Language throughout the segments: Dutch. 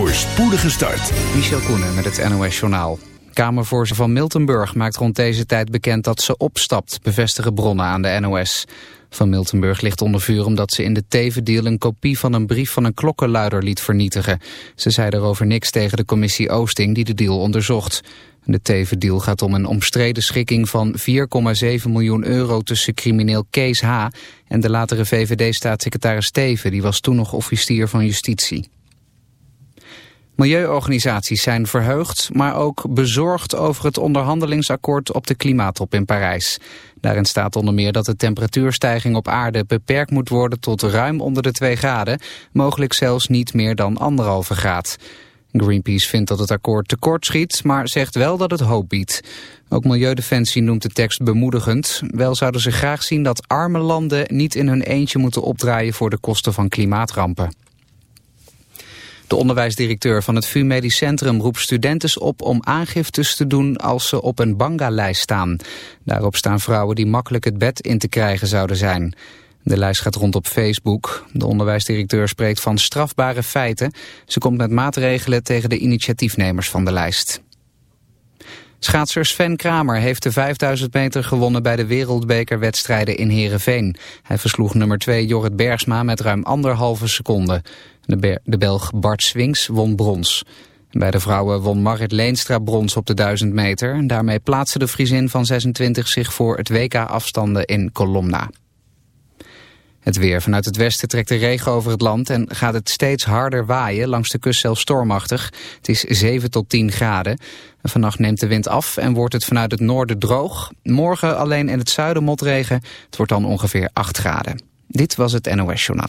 voor spoedige start. Michel Koenen met het NOS-journaal. Kamervoorzitter van Miltenburg maakt rond deze tijd bekend dat ze opstapt, bevestigen bronnen aan de NOS. Van Miltenburg ligt onder vuur omdat ze in de tevendeal een kopie van een brief van een klokkenluider liet vernietigen. Ze zei daarover niks tegen de commissie Oosting die de deal onderzocht. De tevendeal gaat om een omstreden schikking van 4,7 miljoen euro tussen crimineel Kees H. en de latere VVD-staatssecretaris Steven, die was toen nog officier van justitie. Milieuorganisaties zijn verheugd, maar ook bezorgd over het onderhandelingsakkoord op de klimaattop in Parijs. Daarin staat onder meer dat de temperatuurstijging op aarde beperkt moet worden tot ruim onder de 2 graden, mogelijk zelfs niet meer dan anderhalve graad. Greenpeace vindt dat het akkoord tekort schiet, maar zegt wel dat het hoop biedt. Ook Milieudefensie noemt de tekst bemoedigend. Wel zouden ze graag zien dat arme landen niet in hun eentje moeten opdraaien voor de kosten van klimaatrampen. De onderwijsdirecteur van het VU Medisch Centrum roept studenten op om aangiftes te doen als ze op een banga-lijst staan. Daarop staan vrouwen die makkelijk het bed in te krijgen zouden zijn. De lijst gaat rond op Facebook. De onderwijsdirecteur spreekt van strafbare feiten. Ze komt met maatregelen tegen de initiatiefnemers van de lijst. Schaatser Sven Kramer heeft de 5000 meter gewonnen bij de wereldbekerwedstrijden in Heerenveen. Hij versloeg nummer 2 Jorrit Bergsma met ruim anderhalve seconde. De, de Belg Bart Swings won brons. Bij de vrouwen won Marit Leenstra brons op de 1000 meter. Daarmee plaatste de Friesin van 26 zich voor het WK-afstanden in Colomna. Het weer. Vanuit het westen trekt de regen over het land en gaat het steeds harder waaien, langs de kust zelfs stormachtig. Het is 7 tot 10 graden. Vannacht neemt de wind af en wordt het vanuit het noorden droog. Morgen alleen in het zuiden motregen. Het wordt dan ongeveer 8 graden. Dit was het NOS Journaal.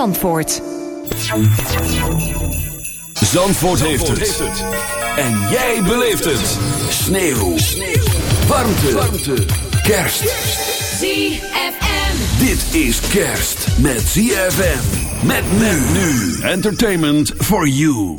Zandvoort, heeft, het. En jij beleeft het. Sneeuw. Warmte. Warmte. Kerst. ZFM. Dit is kerst met ZFM. Met men nu. Entertainment for you.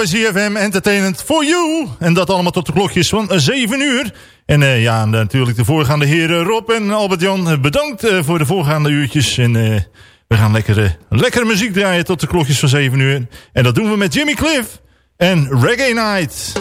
Bij CFM Entertainment for You. En dat allemaal tot de klokjes van 7 uur. En uh, ja, natuurlijk de voorgaande heren Rob en Albert-Jan. Bedankt voor de voorgaande uurtjes. En we gaan lekkere, lekkere muziek draaien tot de klokjes van 7 uur. En dat doen we met Jimmy Cliff en Reggae Night.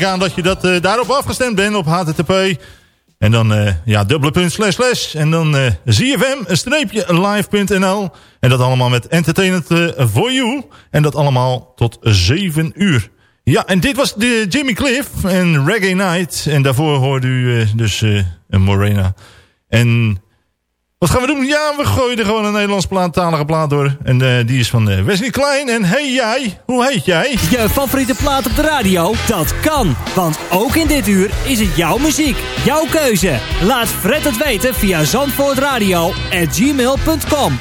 Ik aan dat je dat, uh, daarop afgestemd bent op HTTP. En dan, uh, ja, dubbele punt slash slash. En dan uh, live.nl. En dat allemaal met Entertainment for You. En dat allemaal tot 7 uur. Ja, en dit was de Jimmy Cliff en Reggae Night. En daarvoor hoorde u dus een Morena. En wat gaan we doen? Ja, we gooien er gewoon een Nederlands plaat, talige plaat door. En uh, die is van uh, Wesley Klein. En hey jij, hoe heet jij? Je favoriete plaat op de radio? Dat kan. Want ook in dit uur is het jouw muziek. Jouw keuze. Laat Fred het weten via zandvoortradio.gmail.com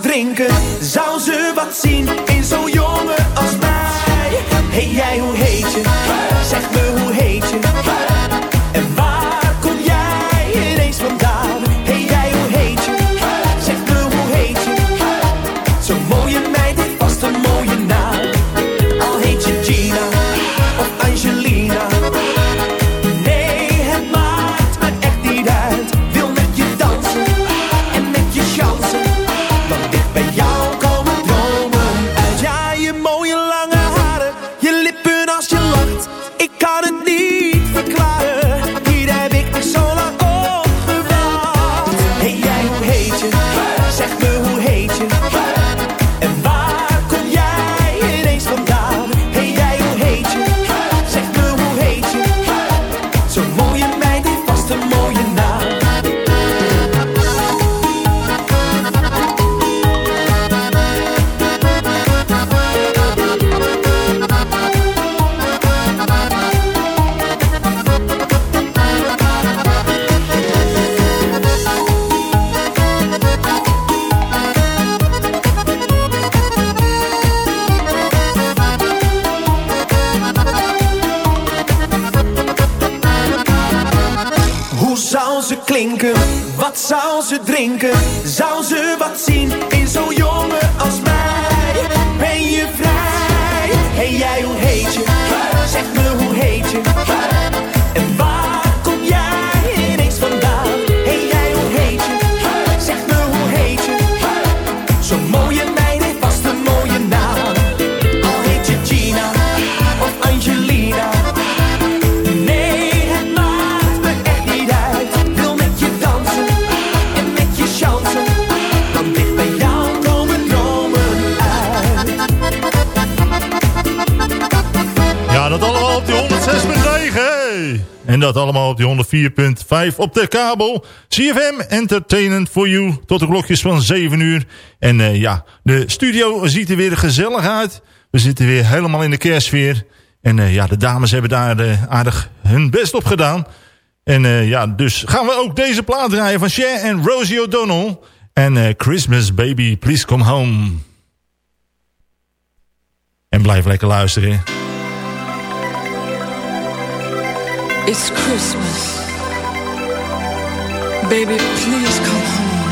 drinken? Zou ze wat zien in zo'n jongen als mij? Hey jij, hoe Wat zou ze drinken? 104.5 op de kabel. CFM Entertainment for You. Tot de klokjes van 7 uur. En uh, ja, de studio ziet er weer gezellig uit. We zitten weer helemaal in de kerstsfeer. En uh, ja, de dames hebben daar uh, aardig hun best op gedaan. En ja, dus gaan we ook deze plaat draaien van Cher en Rosie O'Donnell. En Christmas Baby, Please Come Home. En blijf lekker luisteren. It's Christmas. Baby, please come home.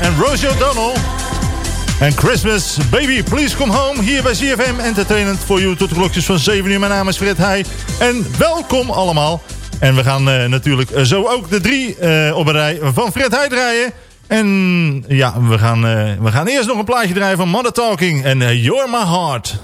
En Rosie O'Donnell. En Christmas, baby, please come home. Hier bij CFM Entertainment voor you tot de klokjes van 7 uur. Mijn naam is Fred Heij. En welkom allemaal. En we gaan uh, natuurlijk zo ook de drie uh, op een rij van Fred Heij draaien. En ja, we gaan, we gaan eerst nog een plaatje draaien van Mother Talking. En You're My Heart.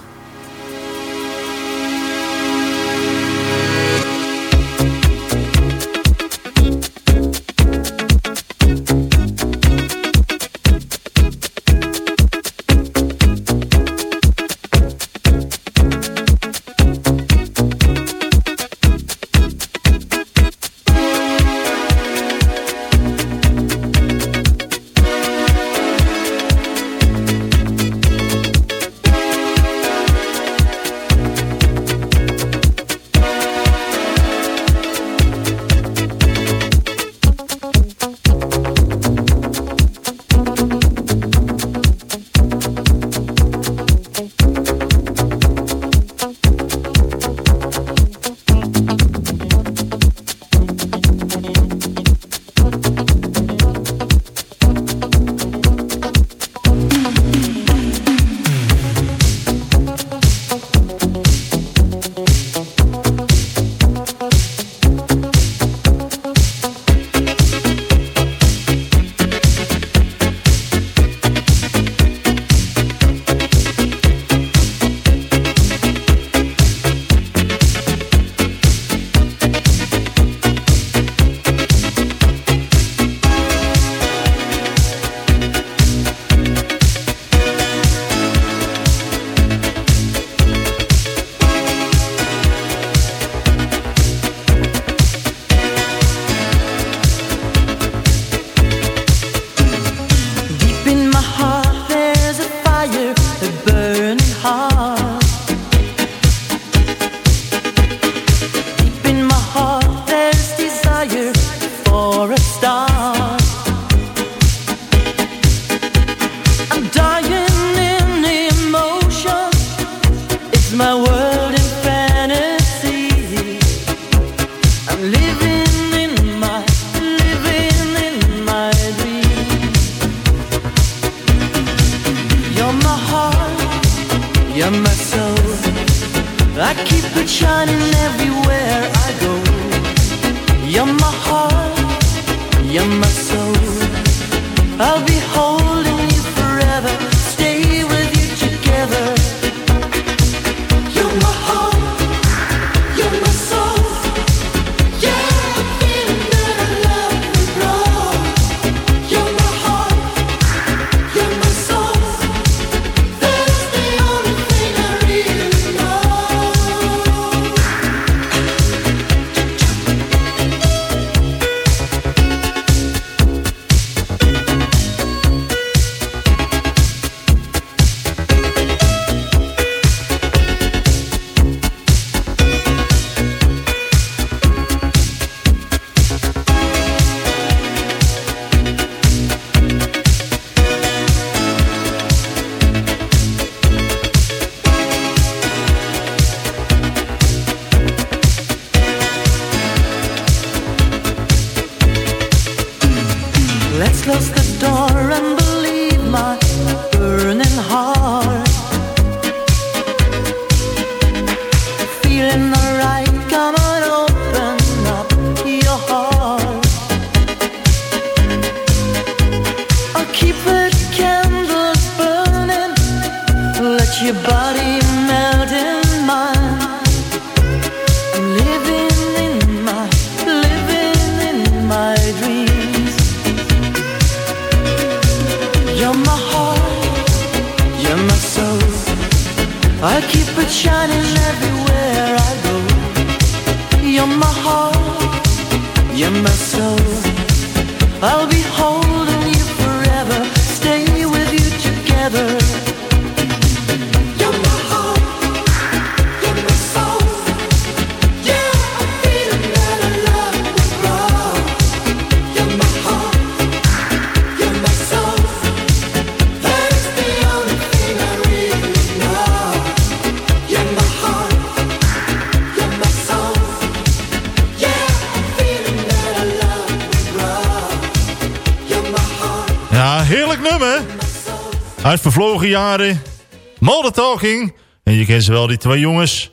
Modern Talking. En je kent ze wel, die twee jongens.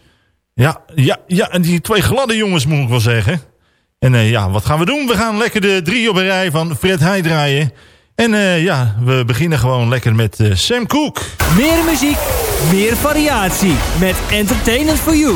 Ja, ja, ja, en die twee gladde jongens moet ik wel zeggen. En uh, ja, wat gaan we doen? We gaan lekker de drie op een rij van Fred Heij draaien. En uh, ja, we beginnen gewoon lekker met uh, Sam Cooke. Meer muziek, meer variatie. Met Entertainment for You.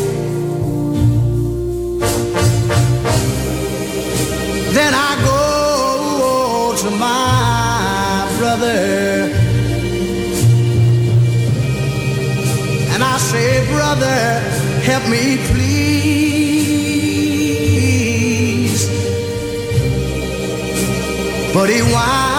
help me please. But he winds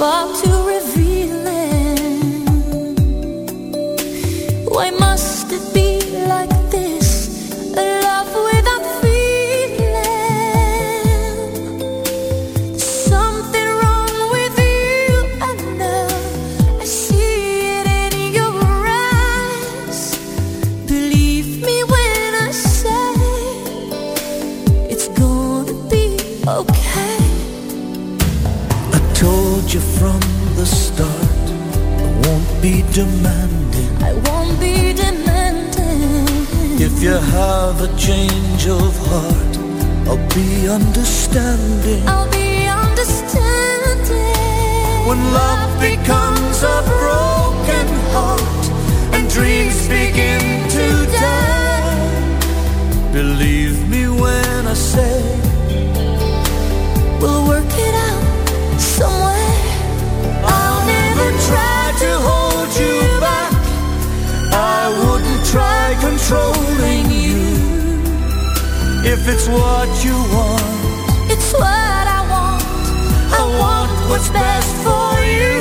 far too demanding. I won't be demanding. If you have a change of heart, I'll be understanding. I'll be understanding. When love becomes a broken heart and dreams begin to die, believe me when I say we'll work it out somewhere. I'll never try to hold controlling you. If it's what you want, it's what I want. I, I want what's best for you.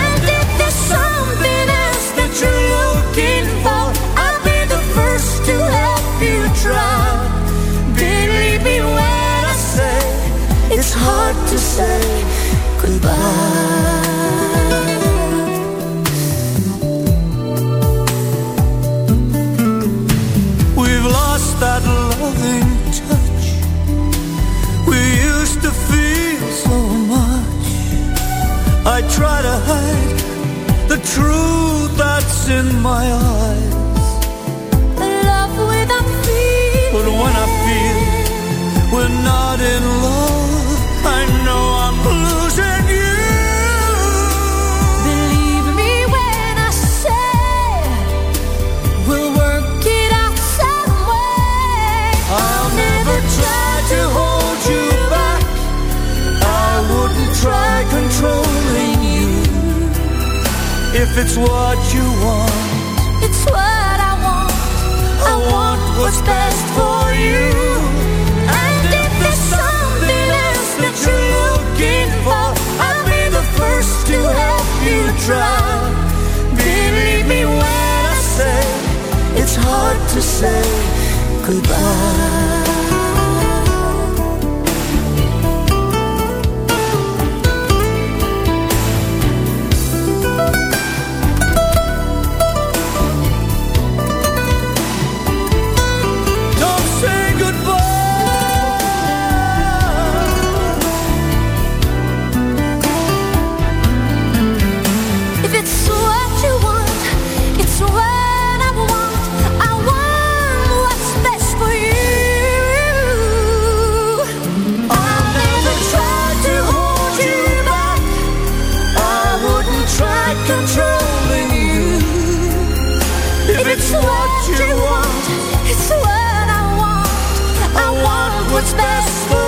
And if there's something else that you're looking for, I'll be the first to help you try. Believe me when I say it's hard to say goodbye. I try to hide the truth that's in my heart. it's what you want. It's what I want. I, want, what's best for you. And, and if there's something else that you're looking for I'll be the first to help you try Believe me when I say It's hard to say goodbye. what's best for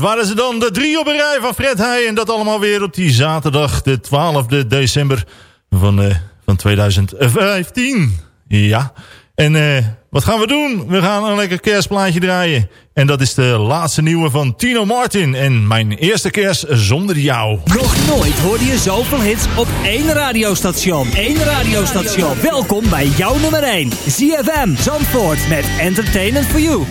waren ze dan. De drie op een rij van Fred Heij. En dat allemaal weer op die zaterdag, de 12e december van, eh, van 2015. Ja. En eh, wat gaan we doen? We gaan een lekker kerstplaatje draaien. En dat is de laatste nieuwe van Tino Martin. En mijn eerste kerst zonder jou. Nog nooit hoorde je zoveel hits op één radiostation. Eén radiostation. Welkom bij jouw nummer 1. ZFM Zandvoort met Entertainment for You.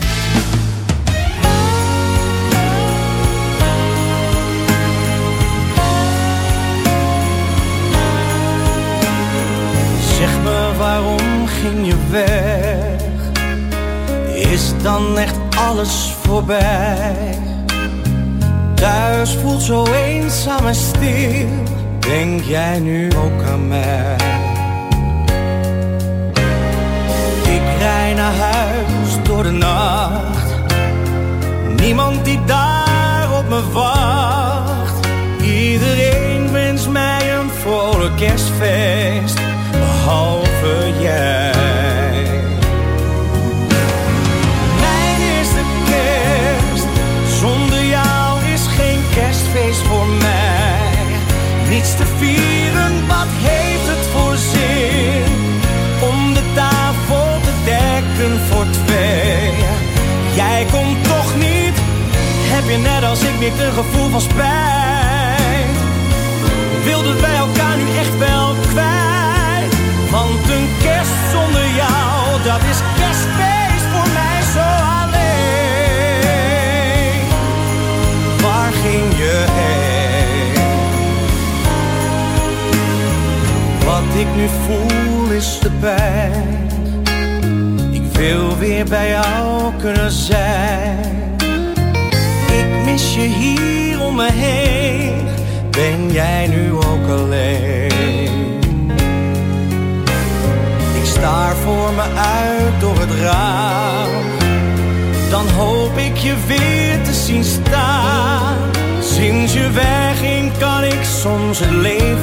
Je weg? Is dan echt alles voorbij? Thuis voelt zo eenzaam en stil. Denk jij nu ook aan mij? Ik rij naar huis door de nacht. Niemand die daar op me wacht. Iedereen wenst mij een vrolijk kerstfeest, behalve jij. Je net als ik niet een gevoel van spijt? Wilden wij elkaar nu echt wel kwijt? Want een kerst zonder jou, dat is kerstfeest voor mij zo alleen. Waar ging je heen? Wat ik nu voel is de pijn. Ik wil weer bij jou kunnen zijn. Je hier om me heen. Ben jij nu ook alleen? Ik staar voor me uit door het raam. Dan hoop ik je weer te zien staan. Sinds je wegging kan ik soms het leven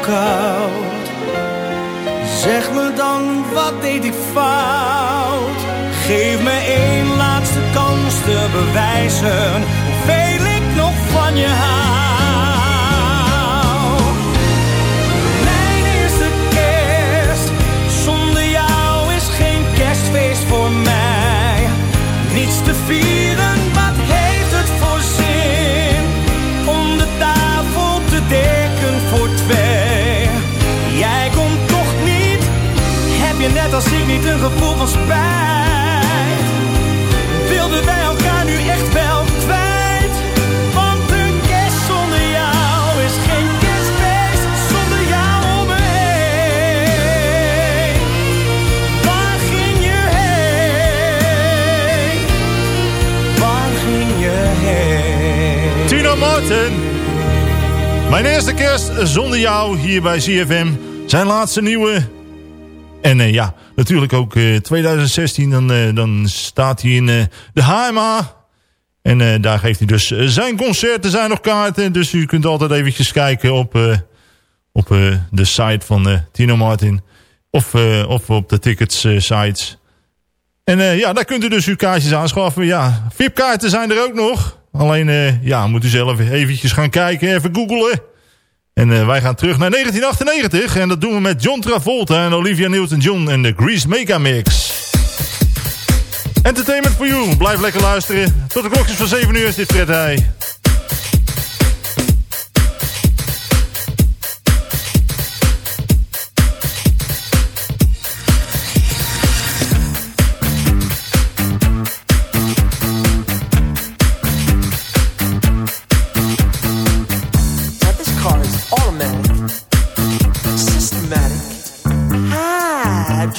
koud. Zeg me dan, wat deed ik fout? Geef me één laatste kans te bewijzen hoeveel ik nog van je hou. Niet een gevoel van spijt? Wilden wij elkaar nu echt wel kwijt? Want een kerst zonder jou is geen kerstfeest zonder jou om me heen. Waar ging je heen? Waar ging je heen? Tino Martin. Mijn eerste kerst zonder jou hier bij CFM. Zijn laatste nieuwe. En eh, ja, natuurlijk ook eh, 2016. Dan, eh, dan staat hij in eh, de HMA. En eh, daar geeft hij dus eh, zijn concert. Er zijn nog kaarten. Dus u kunt altijd eventjes kijken op, eh, op eh, de site van eh, Tino Martin. Of, eh, of op de tickets eh, sites. En eh, ja, daar kunt u dus uw kaartjes aanschaffen. Ja, VIP-kaarten zijn er ook nog. Alleen, eh, ja, moet u zelf eventjes gaan kijken, even googlen. En eh, wij gaan terug naar 1998. En dat doen we met John Travolta en Olivia Newton-John en de Grease Mega Mix. Entertainment for you. Blijf lekker luisteren. Tot de klokjes van 7 uur is dit Fred.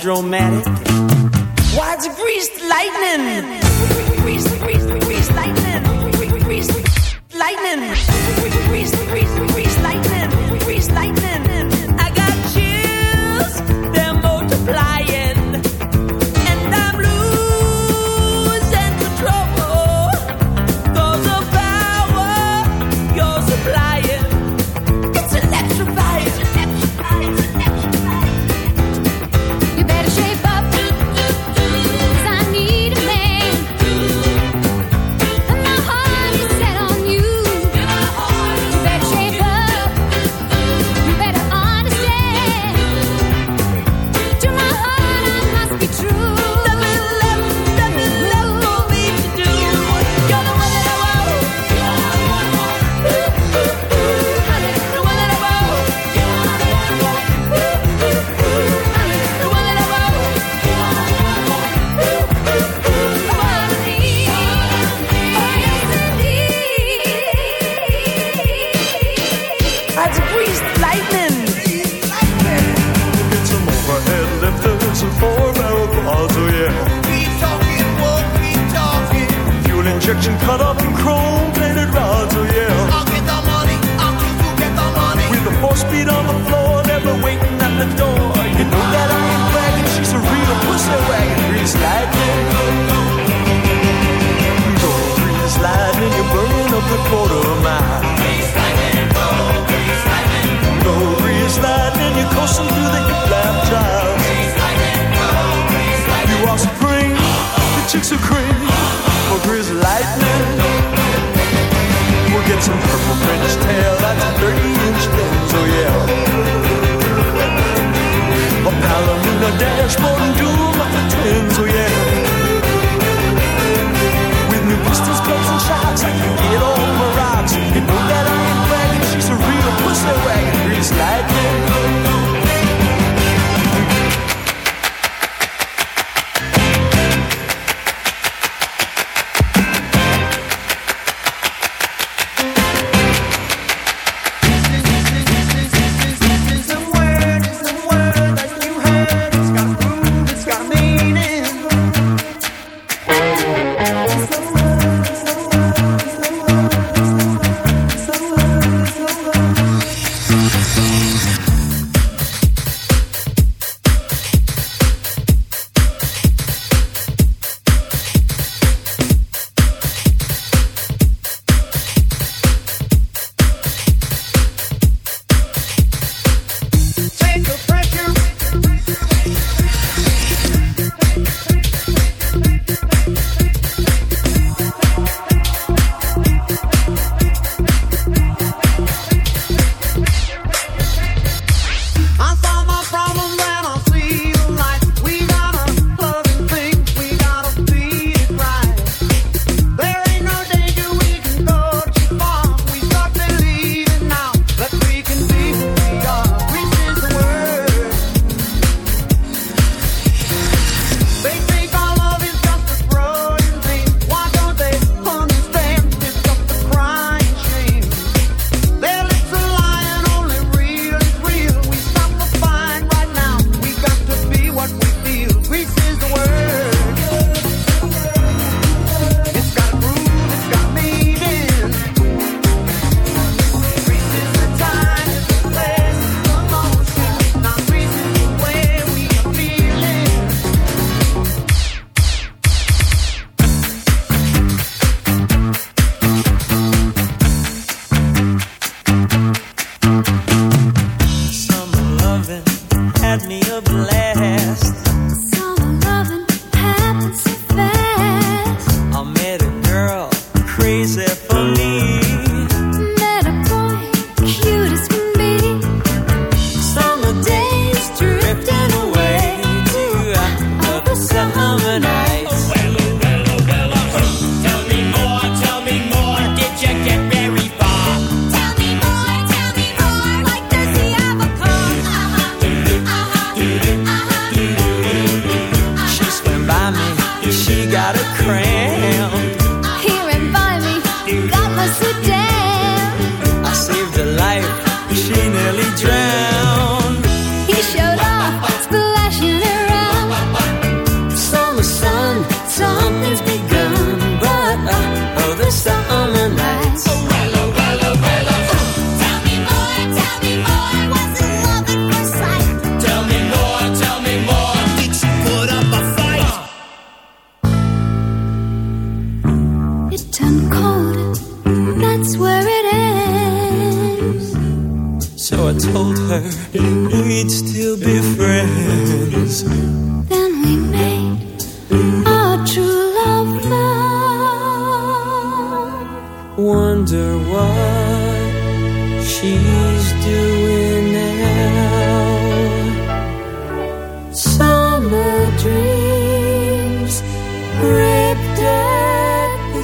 dramatic. Why it's greased lightning? dashboard and doom of the twins, oh yeah. With new pistols, plates, and shots, I can get over rocks. You know that I ain't bragging, she's a real pussy wagon.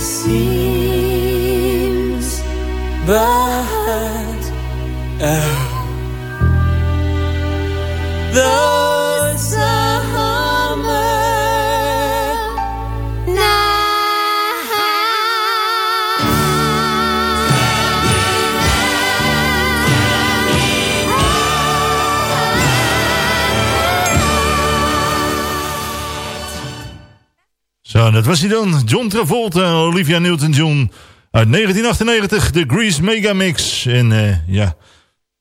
seems, but. Uh. En dat was hij dan. John Travolta en Olivia Newton-John. Uit 1998, de Grease Megamix. En eh, ja,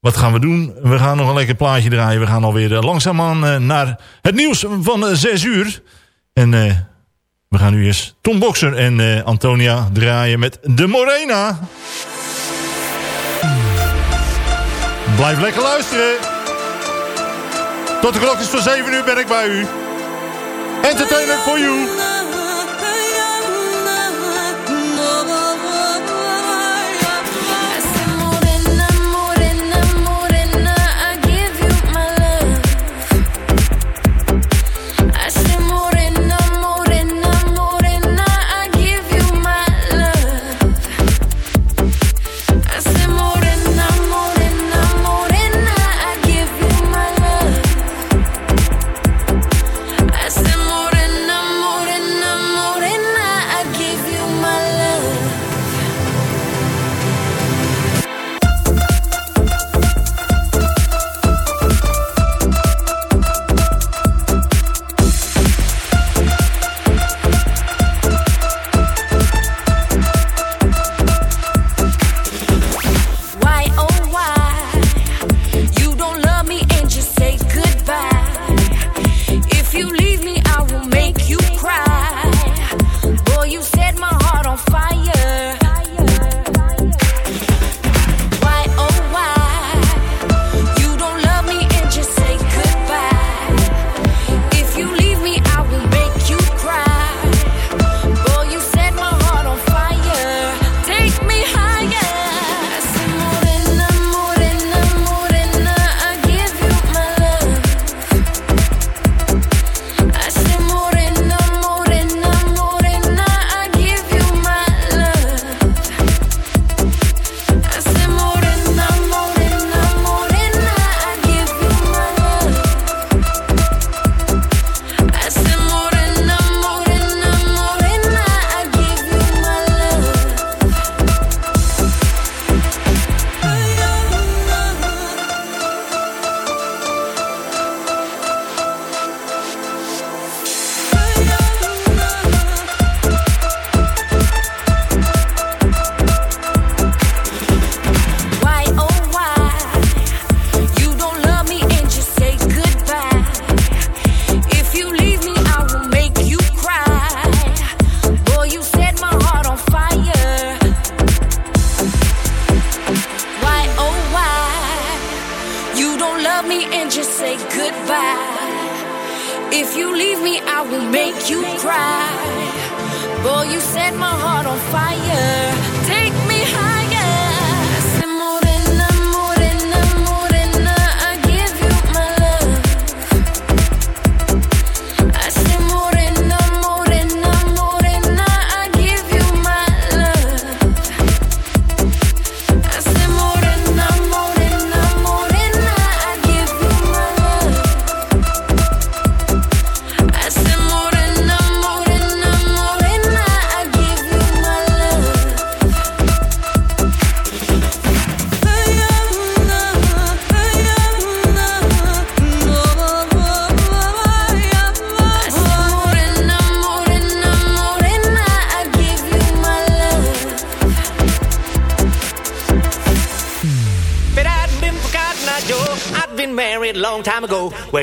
wat gaan we doen? We gaan nog een lekker plaatje draaien. We gaan alweer langzaam langzaamaan eh, naar het nieuws van 6 uur. En we gaan nu eerst Tom Boxer en Antonia draaien met De Morena. Blijf lekker luisteren. Tot de klok is voor 7 uur ben ik bij u. Entertainer for you.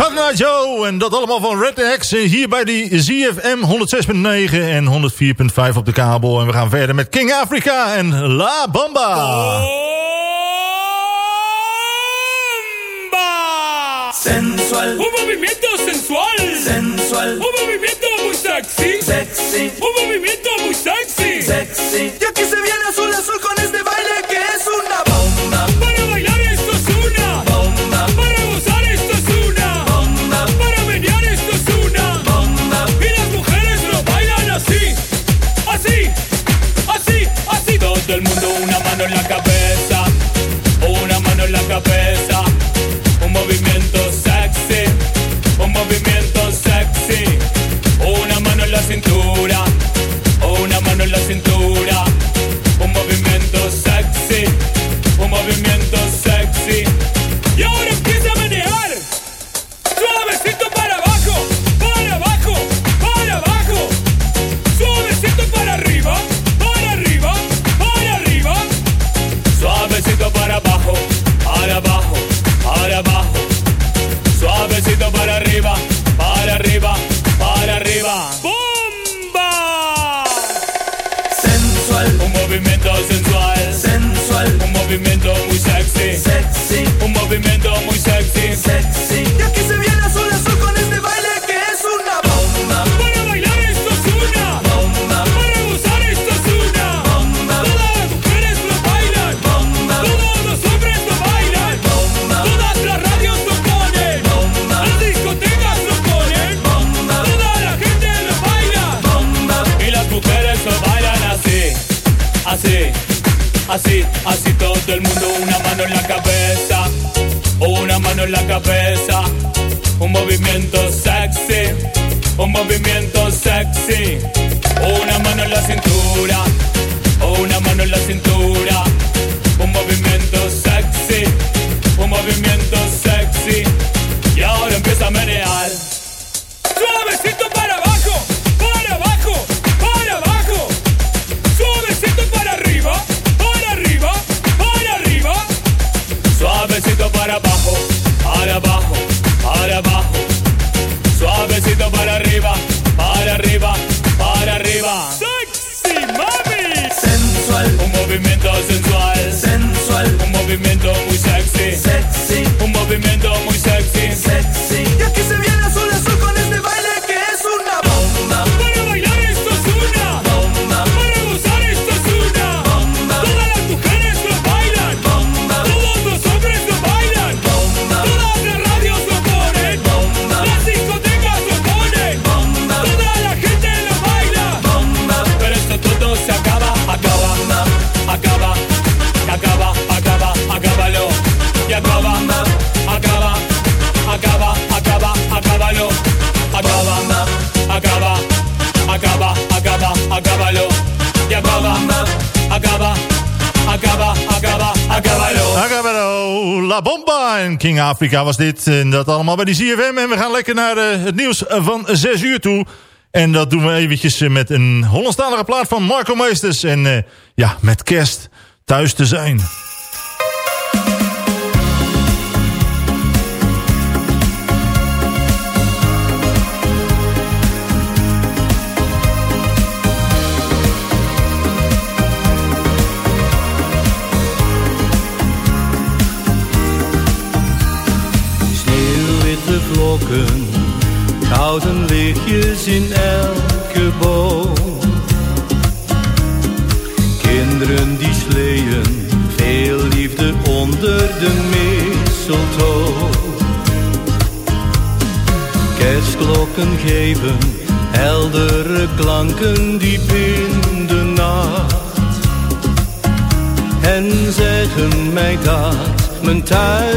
Cotton Eye Joe en dat allemaal van Red X. Hier bij die ZFM 106.9 en 104.5 op de kabel. En we gaan verder met King Africa en La Bamba. Sensual. Un movimiento sensual. Sensual. Un movimiento muy sexy. Sexy. Un movimiento muy sexy. Sexy. Y aquí se viene azul mano en la cabeza. Una mano en la cabeza. Un movimiento sexy, un movimiento sexy. Una mano en la cintura, sexy. Y aquí se viene azul azul con este baile que es una bomba. Para bailar esto es una bomba. Para gozar esto es una bomba. Todas las mujeres lo bailan. Bomba. Todos los hombres lo bailan. Bomba. Todas las radios lo ponen. Bomba. Las discotecas lo ponen. Bomba. Toda la gente lo baila. Bomba. Y las mujeres lo bailan así. Así. Así, así todo el mundo, una mano en la cabeza, una mano en la cabeza, un movimiento sexy, un movimiento sexy, una mano en la cintura, una mano en la cintura, arriba. Sexy mami. Sensual. Un movimiento sensual. Sensual. Un movimiento muy sexy. Sexy. Un movimiento muy sexy. Sexy. La Bomba en King Africa was dit. En dat allemaal bij die ZFM. En we gaan lekker naar eh, het nieuws van 6 uur toe. En dat doen we eventjes eh, met een Hollandstalige plaat van Marco Meesters. En eh, ja, met kerst thuis te zijn. Mijn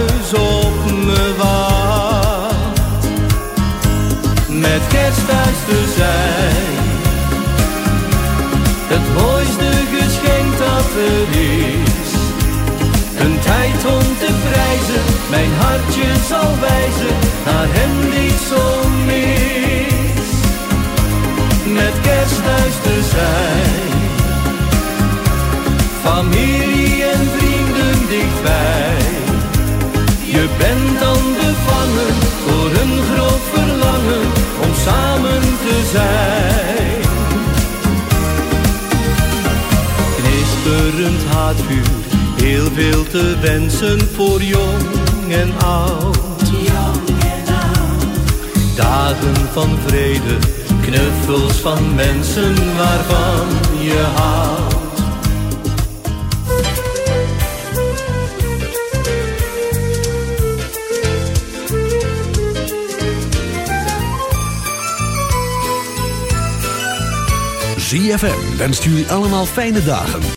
heel veel te wensen voor jong en oud. Dagen van vrede, knuffels van mensen waarvan je houdt. ZFM wenst jullie allemaal fijne dagen.